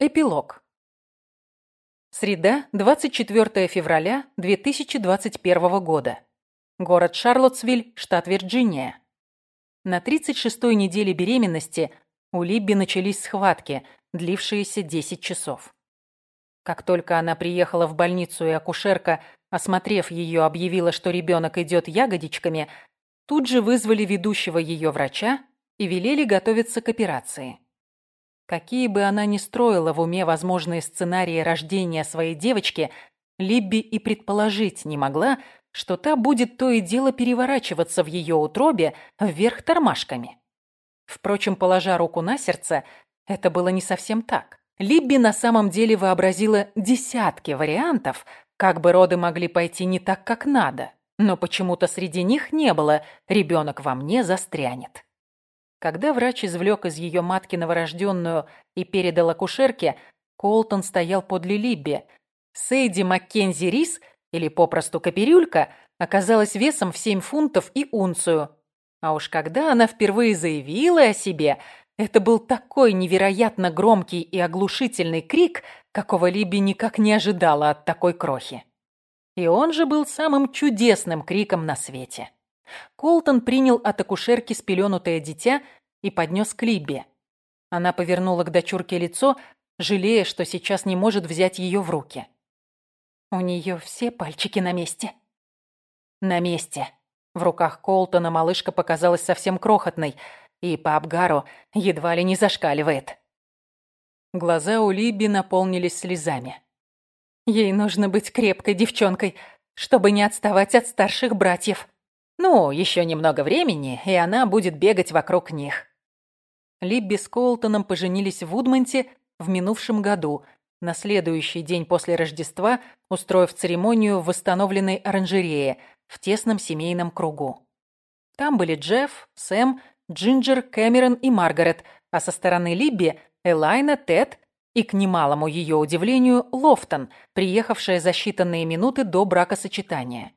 Эпилог. Среда, 24 февраля 2021 года. Город Шарлоттсвиль, штат Вирджиния. На 36-й неделе беременности у Либби начались схватки, длившиеся 10 часов. Как только она приехала в больницу и акушерка, осмотрев ее, объявила, что ребенок идет ягодичками, тут же вызвали ведущего ее врача и велели готовиться к операции. Какие бы она ни строила в уме возможные сценарии рождения своей девочки, Либби и предположить не могла, что та будет то и дело переворачиваться в ее утробе вверх тормашками. Впрочем, положа руку на сердце, это было не совсем так. Либби на самом деле вообразила десятки вариантов, как бы роды могли пойти не так, как надо, но почему-то среди них не было «ребенок во мне застрянет». Когда врач извлек из ее матки новорожденную и передал акушерке, Колтон стоял подле Либби. Сейди Маккензи Рис, или попросту Каперюлька, оказалась весом в 7 фунтов и унцию. А уж когда она впервые заявила о себе, это был такой невероятно громкий и оглушительный крик, какого Либби никак не ожидала от такой крохи. И он же был самым чудесным криком на свете. Колтон принял от акушерки спеленутое дитя и поднес к Либби. Она повернула к дочурке лицо, жалея, что сейчас не может взять ее в руки. У нее все пальчики на месте. На месте. В руках Колтона малышка показалась совсем крохотной, и по обгару едва ли не зашкаливает. Глаза у Либби наполнились слезами. Ей нужно быть крепкой девчонкой, чтобы не отставать от старших братьев. Ну, еще немного времени, и она будет бегать вокруг них. Либби с Колтоном поженились в Вудмонте в минувшем году, на следующий день после Рождества, устроив церемонию в восстановленной оранжерее в тесном семейном кругу. Там были Джефф, Сэм, Джинджер, Кэмерон и Маргарет, а со стороны Либби – Элайна, Тед и, к немалому ее удивлению, Лофтон, приехавшая за считанные минуты до бракосочетания.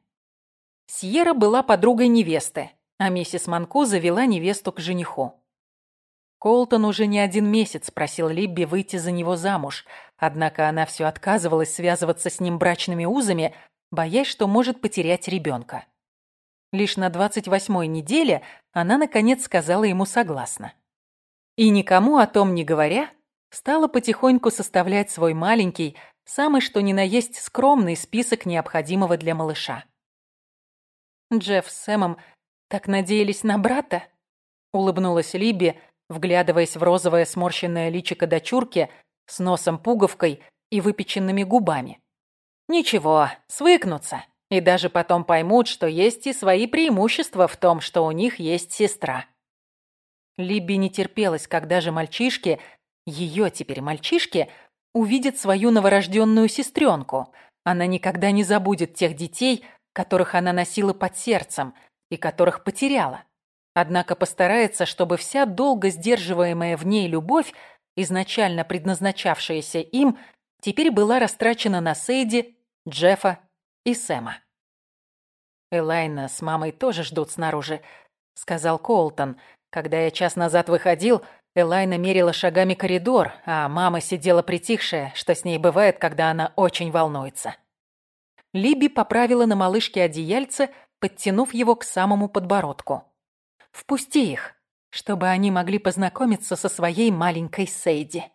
Сьерра была подругой невесты, а миссис Манку завела невесту к жениху. Колтон уже не один месяц просил Либби выйти за него замуж, однако она все отказывалась связываться с ним брачными узами, боясь, что может потерять ребенка. Лишь на двадцать восьмой неделе она, наконец, сказала ему согласно. И никому о том не говоря, стала потихоньку составлять свой маленький, самый что ни на есть скромный список необходимого для малыша. Джефф с Сэмом так надеялись на брата?» Улыбнулась Либи, вглядываясь в розовое сморщенное личико дочурки с носом-пуговкой и выпеченными губами. «Ничего, свыкнутся, и даже потом поймут, что есть и свои преимущества в том, что у них есть сестра». Либби не терпелась, когда же мальчишки, ее теперь мальчишки, увидят свою новорожденную сестренку. Она никогда не забудет тех детей, которых она носила под сердцем и которых потеряла. Однако постарается, чтобы вся долго сдерживаемая в ней любовь, изначально предназначавшаяся им, теперь была растрачена на Сейди, Джеффа и Сэма. «Элайна с мамой тоже ждут снаружи», — сказал Колтон. «Когда я час назад выходил, Элайна мерила шагами коридор, а мама сидела притихшая, что с ней бывает, когда она очень волнуется». Либи поправила на малышке одеяльце, подтянув его к самому подбородку. «Впусти их, чтобы они могли познакомиться со своей маленькой Сейди».